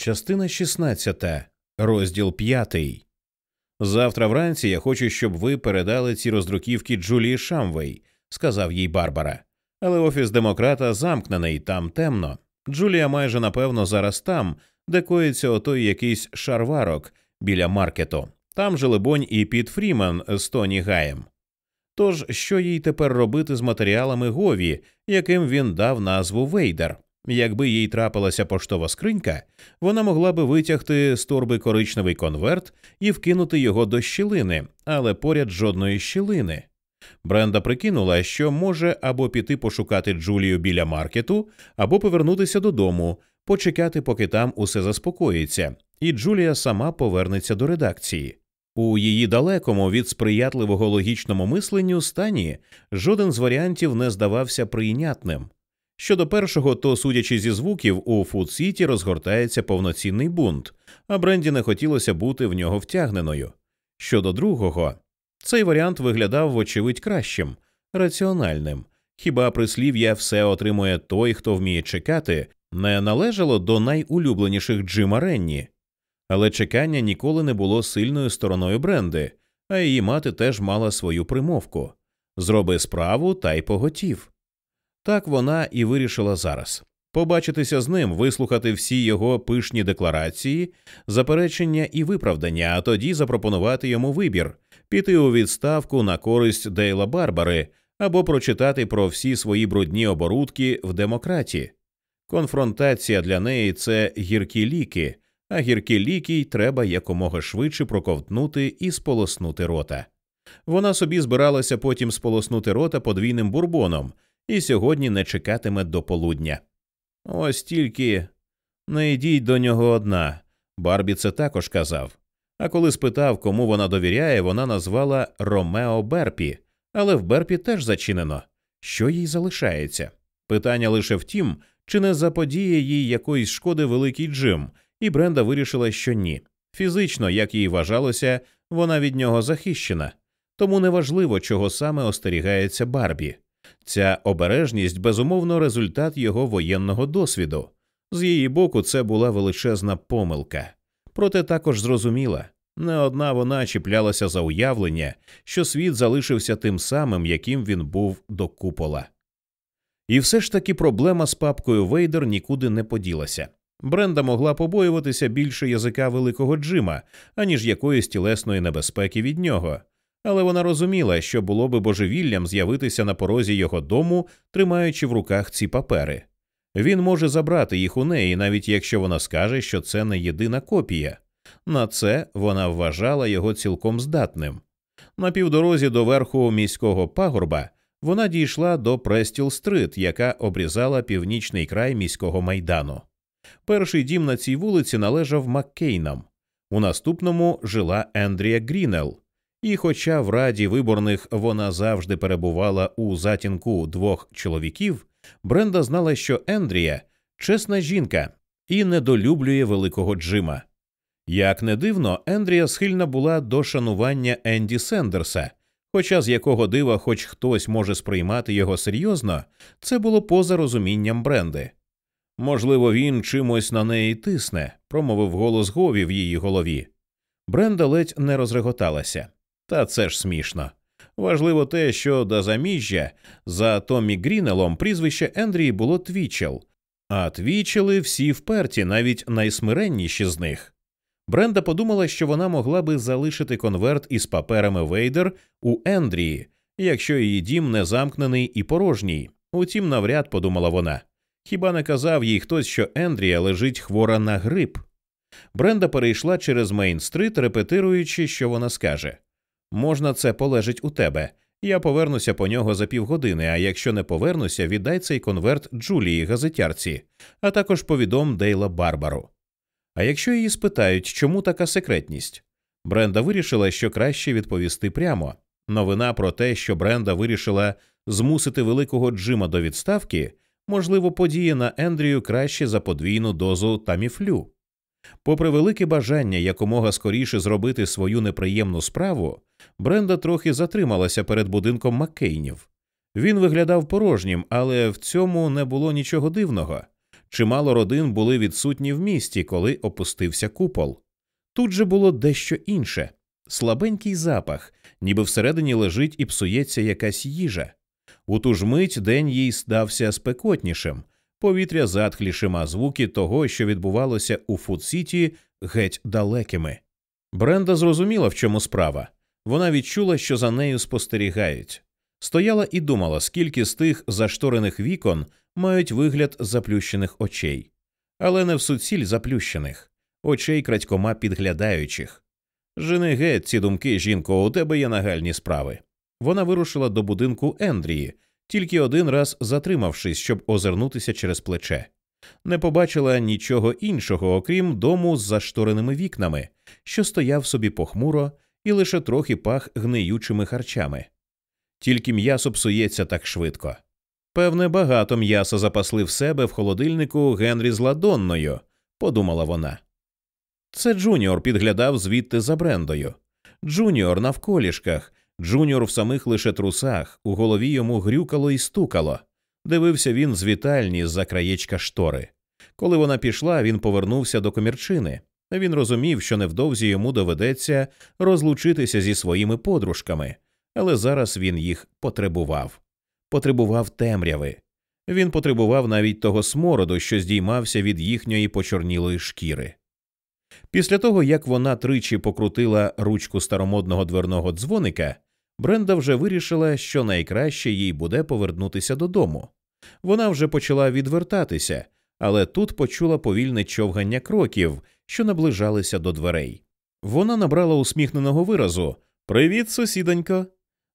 Частина 16. розділ 5. Завтра вранці я хочу, щоб ви передали ці роздруківки Джулії Шамвей, сказав їй Барбара. Але офіс демократа замкнений, там темно. Джулія майже напевно зараз там, де коїться отой якийсь шарварок біля маркету. Там же, либонь, і Піт Фрімен з Тоні Гаєм. Тож, що їй тепер робити з матеріалами Гові, яким він дав назву Вейдер? Якби їй трапилася поштова скринька, вона могла би витягти з торби коричневий конверт і вкинути його до щілини, але поряд жодної щілини. Бренда прикинула, що може або піти пошукати Джулію біля маркету, або повернутися додому, почекати, поки там усе заспокоїться, і Джулія сама повернеться до редакції. У її далекому від сприятливого логічному мисленню стані жоден з варіантів не здавався прийнятним. Щодо першого, то, судячи зі звуків, у Фуд-Сіті розгортається повноцінний бунт, а Бренді не хотілося бути в нього втягненою. Щодо другого, цей варіант виглядав, вочевидь, кращим, раціональним. Хіба прислів'я все отримує той, хто вміє чекати, не належало до найулюбленіших Джима Ренні. Але чекання ніколи не було сильною стороною Бренди, а її мати теж мала свою примовку зроби справу та й поготів. Так вона і вирішила зараз побачитися з ним, вислухати всі його пишні декларації, заперечення і виправдання, а тоді запропонувати йому вибір піти у відставку на користь Дейла Барбари або прочитати про всі свої брудні оборудки в демократі. Конфронтація для неї це гіркі ліки, а гіркі ліки й треба якомога швидше проковтнути і сполоснути рота. Вона собі збиралася потім сполоснути рота подвійним бурбоном і сьогодні не чекатиме до полудня. Ось тільки не йдіть до нього одна. Барбі це також казав. А коли спитав, кому вона довіряє, вона назвала Ромео Берпі, але в Берпі теж зачинено. Що їй залишається? Питання лише в тім, чи не заподіє їй якоїсь шкоди великий Джим, і Бренда вирішила, що ні. Фізично, як їй вважалося, вона від нього захищена, тому неважливо, чого саме остерігається Барбі. Ця обережність безумовно результат його воєнного досвіду. З її боку, це була величезна помилка. Проте також зрозуміла не одна вона чіплялася за уявлення, що світ залишився тим самим, яким він був до купола. І все ж таки проблема з папкою Вейдер нікуди не поділася. Бренда могла побоюватися більше язика великого Джима, аніж якоїсь тілесної небезпеки від нього але вона розуміла, що було би божевіллям з'явитися на порозі його дому, тримаючи в руках ці папери. Він може забрати їх у неї, навіть якщо вона скаже, що це не єдина копія. На це вона вважала його цілком здатним. На півдорозі до верху міського пагорба вона дійшла до Престіл Стрит, яка обрізала північний край міського майдану. Перший дім на цій вулиці належав Маккейнам. У наступному жила Ендрія Грінел. І, хоча в раді виборних вона завжди перебувала у затінку двох чоловіків, Бренда знала, що Ендрія чесна жінка і недолюблює великого Джима. Як не дивно, Ендрія схильна була до шанування Енді Сендерса, хоча з якого дива хоч хтось може сприймати його серйозно, це було поза розумінням Бренди. Можливо, він чимось на неї тисне, промовив голос Гові в її голові. Бренда ледь не розреготалася. Та це ж смішно. Важливо те, що до заміжжя за Томмі Грінелом прізвище Ендрії було Твічел, а твічели всі вперті, навіть найсмиренніші з них. Бренда подумала, що вона могла би залишити конверт із паперами Вейдер у Ендрії, якщо її дім не замкнений і порожній. Утім, навряд подумала вона. Хіба не казав їй хтось, що Ендрія лежить хвора на грип? Бренда перейшла через Мейн-стрит, репетируючи, що вона скаже. Можна це полежить у тебе. Я повернуся по нього за півгодини, а якщо не повернуся, віддай цей конверт Джулії газетярці, а також повідом Дейла Барбару. А якщо її спитають, чому така секретність? Бренда вирішила, що краще відповісти прямо. Новина про те, що Бренда вирішила змусити великого Джима до відставки, можливо, подіє на Ендрію краще за подвійну дозу таміфлю. Попри велике бажання якомога скоріше зробити свою неприємну справу, Бренда трохи затрималася перед будинком Маккейнів. Він виглядав порожнім, але в цьому не було нічого дивного. Чимало родин були відсутні в місті, коли опустився купол. Тут же було дещо інше слабенький запах, ніби всередині лежить і псується якась їжа. У ту ж мить день їй здався спекотнішим, повітря затхлішим, а звуки того, що відбувалося у Фуд-Сіті, геть далекими. Бренда зрозуміла, в чому справа. Вона відчула, що за нею спостерігають. Стояла і думала, скільки з тих зашторених вікон мають вигляд заплющених очей, але не в суціль заплющених, очей крадькома підглядаючих. Жени геть ці думки, жінко, у тебе є нагальні справи. Вона вирушила до будинку Ендрії, тільки один раз затримавшись, щоб озирнутися через плече. Не побачила нічого іншого, окрім дому з заштореними вікнами, що стояв собі похмуро і лише трохи пах гниючими харчами. Тільки м'ясо псується так швидко. Певне, багато м'яса запасли в себе в холодильнику Генрі з Ладонною, подумала вона. Це Джуніор підглядав звідти за Брендою. Джуніор на вколішках, Джуніор в самих лише трусах, у голові йому грюкало і стукало. Дивився він з вітальні з-за краєчка штори. Коли вона пішла, він повернувся до комірчини. Він розумів, що невдовзі йому доведеться розлучитися зі своїми подружками, але зараз він їх потребував. Потребував темряви. Він потребував навіть того смороду, що здіймався від їхньої почорнілої шкіри. Після того, як вона тричі покрутила ручку старомодного дверного дзвоника, Бренда вже вирішила, що найкраще їй буде повернутися додому. Вона вже почала відвертатися, але тут почула повільне човгання кроків, що наближалися до дверей. Вона набрала усміхненого виразу Привіт, сусідонько.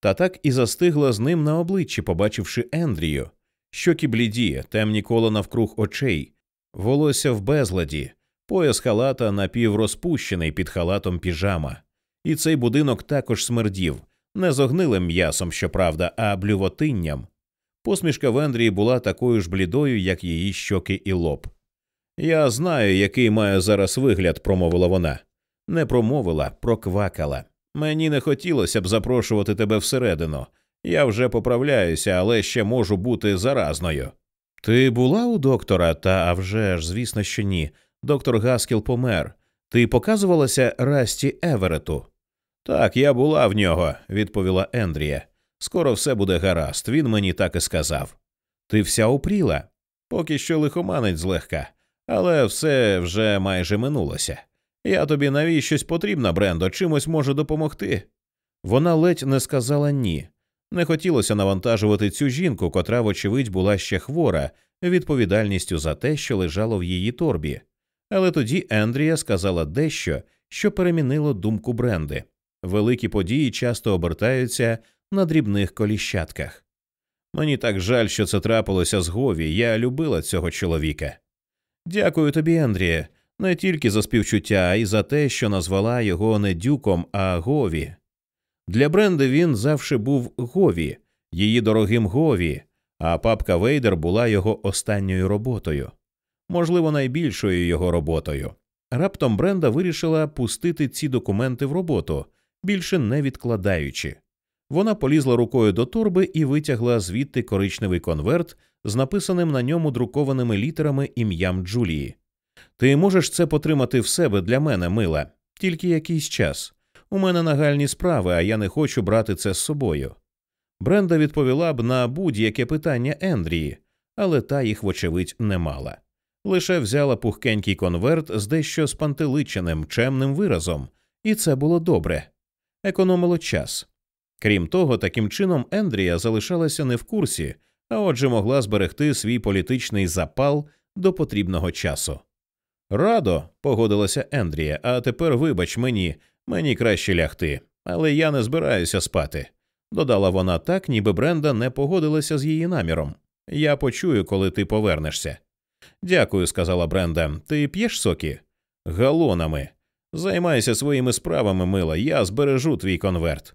Та так і застигла з ним на обличчі, побачивши Ендрію, щоки бліді, темні коло навкруг очей, волосся в безладі, пояс халата напіврозпущений під халатом піжама. І цей будинок також смердів, не з огнилим м'ясом, щоправда, а блювотинням. Посмішка Вендрії була такою ж блідою, як її щоки і лоб. Я знаю, який має зараз вигляд, промовила вона. Не промовила, проквакала. Мені не хотілося б запрошувати тебе всередину. Я вже поправляюся, але ще можу бути заразною. Ти була у доктора, та а вже ж, звісно, що ні. Доктор Гаскіл помер. Ти показувалася Расті Еверету? Так, я була в нього, відповіла Ендрія. Скоро все буде гаразд, він мені так і сказав. Ти вся упріла? Поки що лихоманець злегка, але все вже майже минулося. Я тобі навіщось потрібна, Брендо, чимось можу допомогти. Вона ледь не сказала ні. Не хотілося навантажувати цю жінку, котра, вочевидь, була ще хвора, відповідальністю за те, що лежало в її торбі. Але тоді Ендрія сказала дещо, що перемінило думку Бренди. Великі події часто обертаються на дрібних коліщатках. Мені так жаль, що це трапилося з Гові. Я любила цього чоловіка. Дякую тобі, Ендрія, не тільки за співчуття, а й за те, що назвала його не дюком, а Гові. Для Бренди він завжди був Гові, її дорогим Гові, а папка Вейдер була його останньою роботою, можливо, найбільшою його роботою. Раптом Бренда вирішила пустити ці документи в роботу, більше не відкладаючи. Вона полізла рукою до торби і витягла звідти коричневий конверт з написаним на ньому друкованими літерами ім'ям Джулії. Ти можеш це потримати в себе для мене, мила, тільки якийсь час. У мене нагальні справи, а я не хочу брати це з собою. Бренда відповіла б на будь-яке питання Ендрії, але та їх, вочевидь, не мала. Лише взяла пухкенький конверт з дещо спантеличеним, чемним виразом, і це було добре економило час. Крім того, таким чином Ендрія залишалася не в курсі, а отже могла зберегти свій політичний запал до потрібного часу. Радо, погодилася Ендрія, а тепер вибач мені, мені краще лягти, але я не збираюся спати. Додала вона так, ніби Бренда не погодилася з її наміром. Я почую, коли ти повернешся. Дякую, сказала Бренда. Ти п'єш соки? Галонами. Займайся своїми справами, мила, я збережу твій конверт.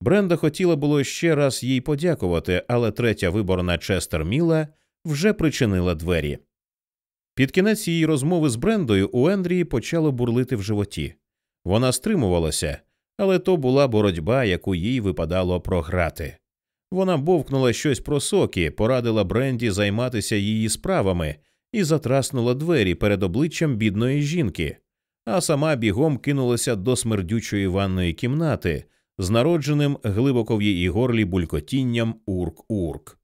Бренда хотіла було ще раз їй подякувати, але третя виборна Честер Міла вже причинила двері. Під кінець її розмови з Брендою у Ендрії почало бурлити в животі. Вона стримувалася, але то була боротьба, яку їй випадало програти. Вона бовкнула щось про соки, порадила Бренді займатися її справами, і затраснула двері перед обличчям бідної жінки, а сама бігом кинулася до смердючої ванної кімнати з народженим глибоко в її горлі булькотінням урк-урк.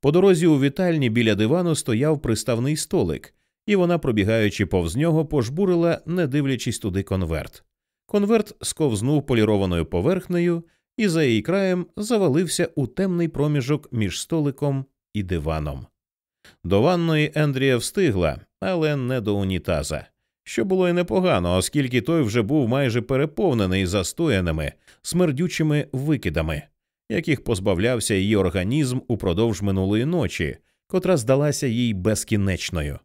По дорозі у вітальні біля дивану стояв приставний столик, і вона, пробігаючи повз нього, пожбурила, не дивлячись туди конверт. Конверт сковзнув полірованою поверхнею і за її краєм завалився у темний проміжок між столиком і диваном. До ванної Ендрія встигла, але не до унітаза, що було й непогано, оскільки той вже був майже переповнений застояними, смердючими викидами, яких позбавлявся її організм упродовж минулої ночі, котра здалася їй безкінечною.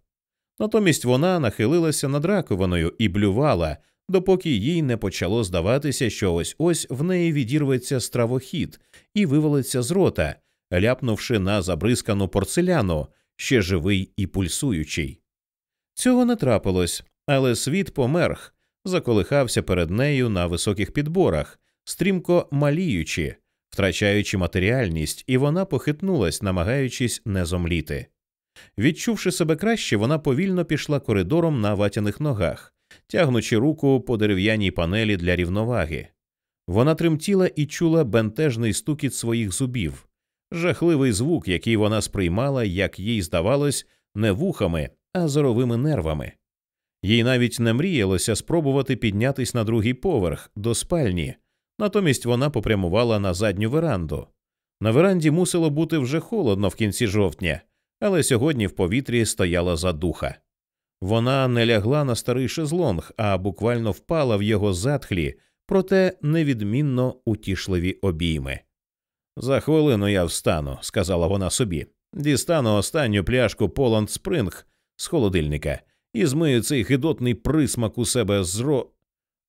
Натомість вона нахилилася над раковиною і блювала, допоки їй не почало здаватися, що ось ось в неї відірветься стравохід і вивалиться з рота, ляпнувши на забризкану порцеляну, ще живий і пульсуючий. Цього не трапилось, але світ померх, заколихався перед нею на високих підборах, стрімко маліючи, втрачаючи матеріальність, і вона похитнулась, намагаючись не зомліти. Відчувши себе краще, вона повільно пішла коридором на ватяних ногах, тягнучи руку по дерев'яній панелі для рівноваги. Вона тремтіла і чула бентежний стукіт своїх зубів, жахливий звук, який вона сприймала, як їй здавалось, не вухами, а зоровими нервами. Їй навіть не мріялося спробувати піднятись на другий поверх до спальні, натомість вона попрямувала на задню веранду. На веранді мусило бути вже холодно в кінці жовтня, але сьогодні в повітрі стояла задуха. Вона не лягла на старий шезлонг, а буквально впала в його затхлі, проте невідмінно утішливі обійми. За хвилину я встану, сказала вона собі. Дістану останню пляшку Поланд Спринг з холодильника і змию цей гидотний присмак у себе з ро.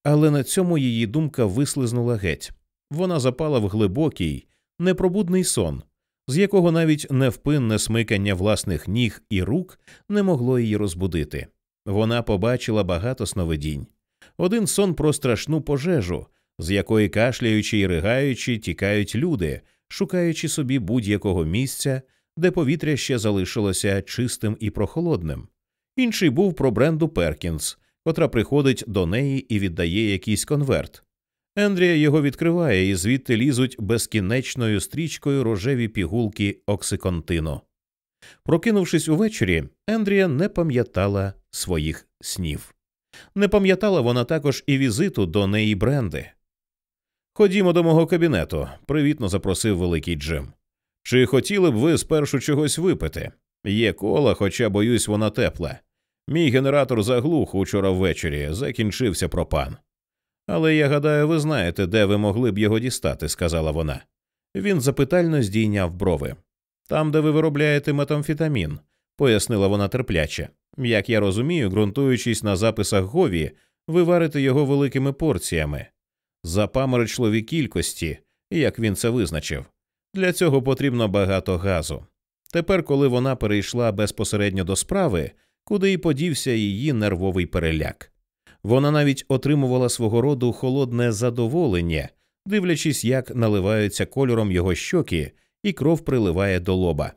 Але на цьому її думка вислизнула геть. Вона запала в глибокий, непробудний сон, з якого навіть невпинне смикання власних ніг і рук не могло її розбудити. Вона побачила багато сновидінь. Один сон про страшну пожежу, з якої кашляючи і ригаючи, тікають люди, шукаючи собі будь-якого місця, де повітря ще залишилося чистим і прохолодним. Інший був про Бренду Перкінс, котра приходить до неї і віддає якийсь конверт. Ендрія його відкриває, і звідти лізуть безкінечною стрічкою рожеві пігулки оксиконтину. Прокинувшись увечері, Ендрія не пам'ятала своїх снів. Не пам'ятала вона також і візиту до неї Бренди. Ходімо до мого кабінету, привітно запросив великий Джим. Чи хотіли б ви спершу чогось випити? Є кола, хоча боюсь, вона тепла. Мій генератор заглух учора ввечері, закінчився пропан. Але я гадаю, ви знаєте, де ви могли б його дістати, сказала вона. Він запитально здійняв брови. Там, де ви виробляєте метамфетамін, пояснила вона терпляче. Як я розумію, ґрунтуючись на записах Гові, ви варите його великими порціями, запаморочливі кількості, як він це визначив. Для цього потрібно багато газу. Тепер, коли вона перейшла безпосередньо до справи, куди й подівся її нервовий переляк. Вона навіть отримувала свого роду холодне задоволення, дивлячись, як наливаються кольором його щоки, і кров приливає до лоба.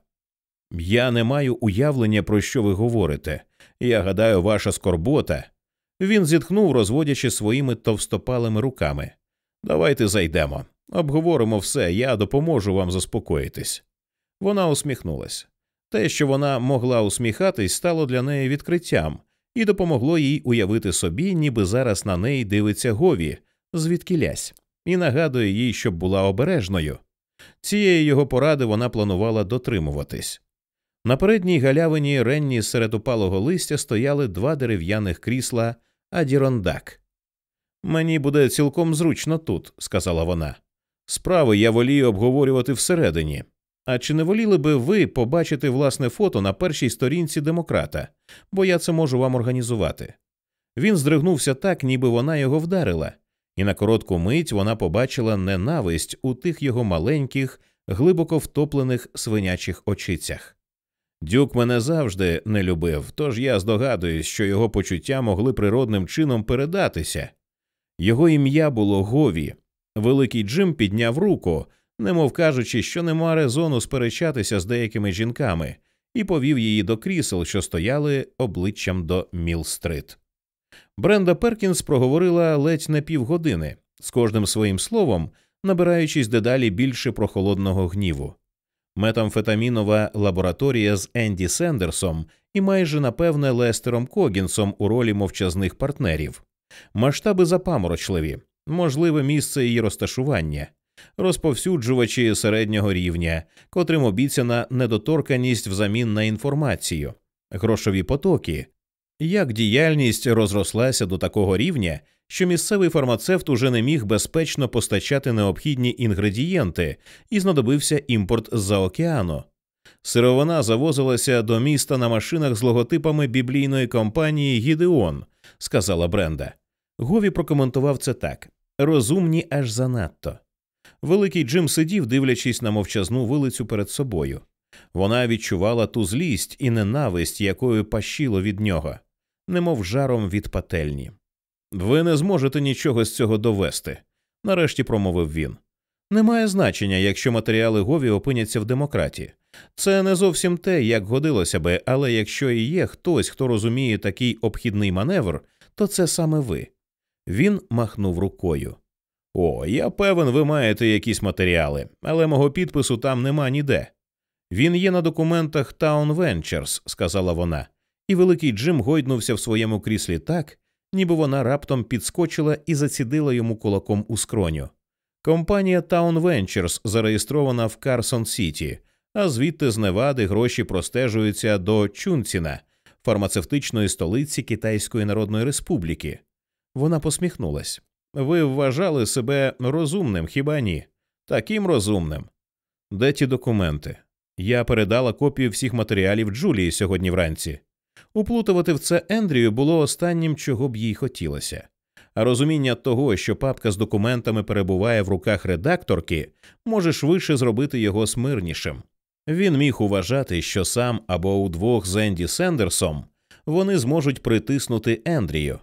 Я не маю уявлення, про що ви говорите. Я гадаю, ваша скорбота. Він зітхнув, розводячи своїми товстопалими руками. Давайте зайдемо, обговоримо все, я допоможу вам заспокоїтись. Вона усміхнулась. Те, що вона могла усміхатись, стало для неї відкриттям і допомогло їй уявити собі, ніби зараз на неї дивиться Гові, звідки лясь, і нагадує їй, щоб була обережною. Цієї його поради вона планувала дотримуватись. На передній галявині Ренні серед упалого листя стояли два дерев'яних крісла Адірондак. Мені буде цілком зручно тут, сказала вона. Справи я волію обговорювати всередині. А чи не воліли би ви побачити власне фото на першій сторінці демократа, бо я це можу вам організувати? Він здригнувся так, ніби вона його вдарила, і на коротку мить вона побачила ненависть у тих його маленьких, глибоко втоплених свинячих очицях. Дюк мене завжди не любив, тож я здогадуюсь, що його почуття могли природним чином передатися. Його ім'я було Гові. Великий Джим підняв руку, немов кажучи, що нема резону сперечатися з деякими жінками, і повів її до крісел, що стояли обличчям до Міл-стрит. Бренда Перкінс проговорила ледь не півгодини, з кожним своїм словом, набираючись дедалі більше прохолодного гніву. Метамфетамінова лабораторія з Енді Сендерсом і майже напевне Лестером Когінсом у ролі мовчазних партнерів, масштаби запаморочливі, можливе місце її розташування, розповсюджувачі середнього рівня, котрим обіцяна недоторканість взамін на інформацію, грошові потоки, як діяльність розрослася до такого рівня, що місцевий фармацевт уже не міг безпечно постачати необхідні інгредієнти і знадобився імпорт з-за океану. Сировина завозилася до міста на машинах з логотипами біблійної компанії Гідеон, сказала Бренда. Гові прокоментував це так розумні аж занадто. Великий Джим сидів, дивлячись на мовчазну вилицю перед собою. Вона відчувала ту злість і ненависть, якою пащило від нього, немов жаром від пательні. Ви не зможете нічого з цього довести, нарешті промовив він. Немає значення, якщо матеріали Гові опиняться в демократі. Це не зовсім те, як годилося би, але якщо і є хтось, хто розуміє такий обхідний маневр, то це саме ви. Він махнув рукою. О, я певен, ви маєте якісь матеріали, але мого підпису там нема ніде. Він є на документах Town Ventures», – сказала вона, і великий Джим гойднувся в своєму кріслі так, ніби вона раптом підскочила і зацідила йому кулаком у скроню. Компанія Town Ventures зареєстрована в Карсон Сіті, а звідти з Невади гроші простежуються до Чунціна, фармацевтичної столиці Китайської Народної Республіки. Вона посміхнулась. Ви вважали себе розумним, хіба ні? Таким розумним. Де ті документи? Я передала копію всіх матеріалів Джулії сьогодні вранці. Уплутувати в це Ендрію було останнім, чого б їй хотілося. А розуміння того, що папка з документами перебуває в руках редакторки, може швидше зробити його смирнішим. Він міг уважати, що сам або удвох з Енді Сендерсом вони зможуть притиснути Ендрію.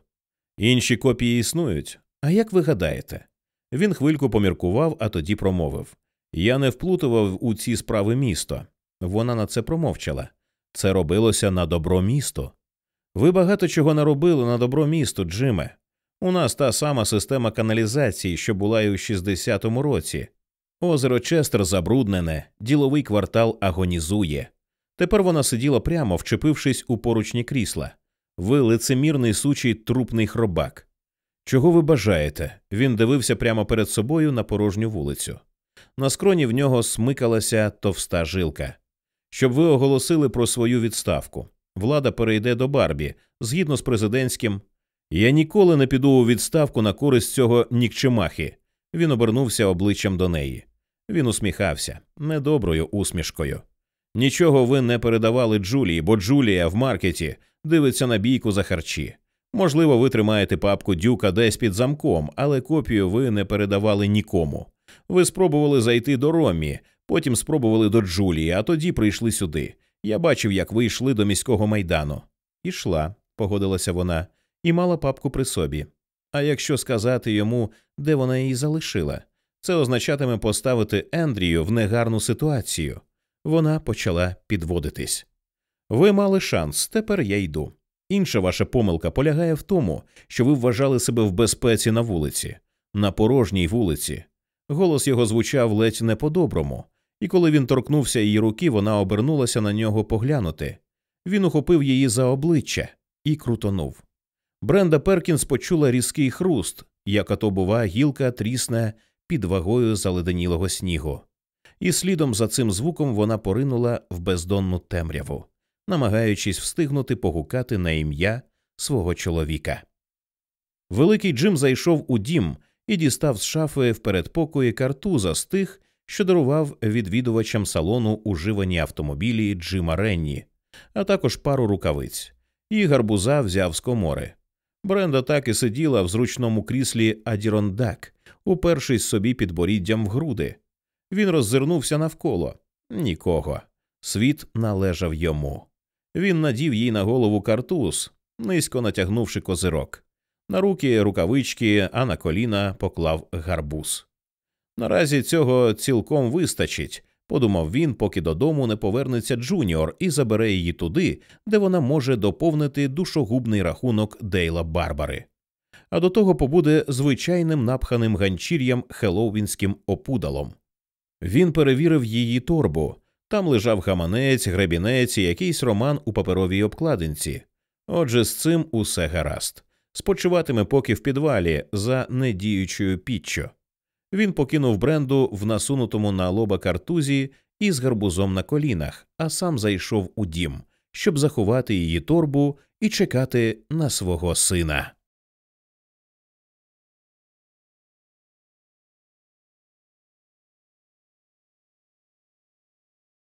Інші копії існують. А як ви гадаєте? Він хвильку поміркував, а тоді промовив Я не вплутував у ці справи місто. Вона на це промовчала. Це робилося на добро місто. Ви багато чого наробили на добро місто, Джиме. У нас та сама система каналізації, що була й у 60-му році. Озеро Честер забруднене, діловий квартал агонізує. Тепер вона сиділа прямо, вчепившись у поручні крісла. Ви лицемірний сучий трупний хробак. Чого ви бажаєте? Він дивився прямо перед собою на порожню вулицю. На скроні в нього смикалася товста жилка. Щоб ви оголосили про свою відставку. Влада перейде до Барбі згідно з президентським. Я ніколи не піду у відставку на користь цього нікчемахи. Він обернувся обличчям до неї. Він усміхався недоброю усмішкою. Нічого ви не передавали Джулії, бо Джулія в маркеті дивиться на бійку за харчі. Можливо, ви тримаєте папку дюка десь під замком, але копію ви не передавали нікому. Ви спробували зайти до Ромі, потім спробували до Джулії, а тоді прийшли сюди. Я бачив, як ви йшли до міського майдану. Ішла, погодилася вона, і мала папку при собі. А якщо сказати йому, де вона її залишила, це означатиме поставити Ендрію в негарну ситуацію. Вона почала підводитись. Ви мали шанс, тепер я йду. Інша ваша помилка полягає в тому, що ви вважали себе в безпеці на вулиці, на порожній вулиці. Голос його звучав ледь не по-доброму, і коли він торкнувся її руки, вона обернулася на нього поглянути. Він ухопив її за обличчя і крутонув. Бренда Перкінс почула різкий хруст, як ото, бува, гілка трісне під вагою заледенілого снігу, і слідом за цим звуком вона поринула в бездонну темряву намагаючись встигнути погукати на ім'я свого чоловіка. Великий Джим зайшов у дім і дістав з шафи в передпокої картуза з тих, що дарував відвідувачам салону уживані автомобілі Джима Ренні, а також пару рукавиць, і гарбуза взяв з комори. Бренда так і сиділа в зручному кріслі Адірондак, упершись собі підборіддям в груди. Він роззирнувся навколо нікого. Світ належав йому. Він надів їй на голову картуз, низько натягнувши козирок. На руки рукавички, а на коліна поклав гарбуз. Наразі цього цілком вистачить, подумав він, поки додому не повернеться Джуніор і забере її туди, де вона може доповнити душогубний рахунок Дейла Барбари. А до того побуде звичайним напханим ганчір'ям хеллоуінським опудалом. Він перевірив її торбу. Там лежав гаманець, гребінець і якийсь роман у паперовій обкладинці. Отже, з цим усе гаразд. Спочиватиме поки в підвалі за недіючою піччю. Він покинув бренду в насунутому на лоба картузі і з гарбузом на колінах, а сам зайшов у дім, щоб заховати її торбу і чекати на свого сина.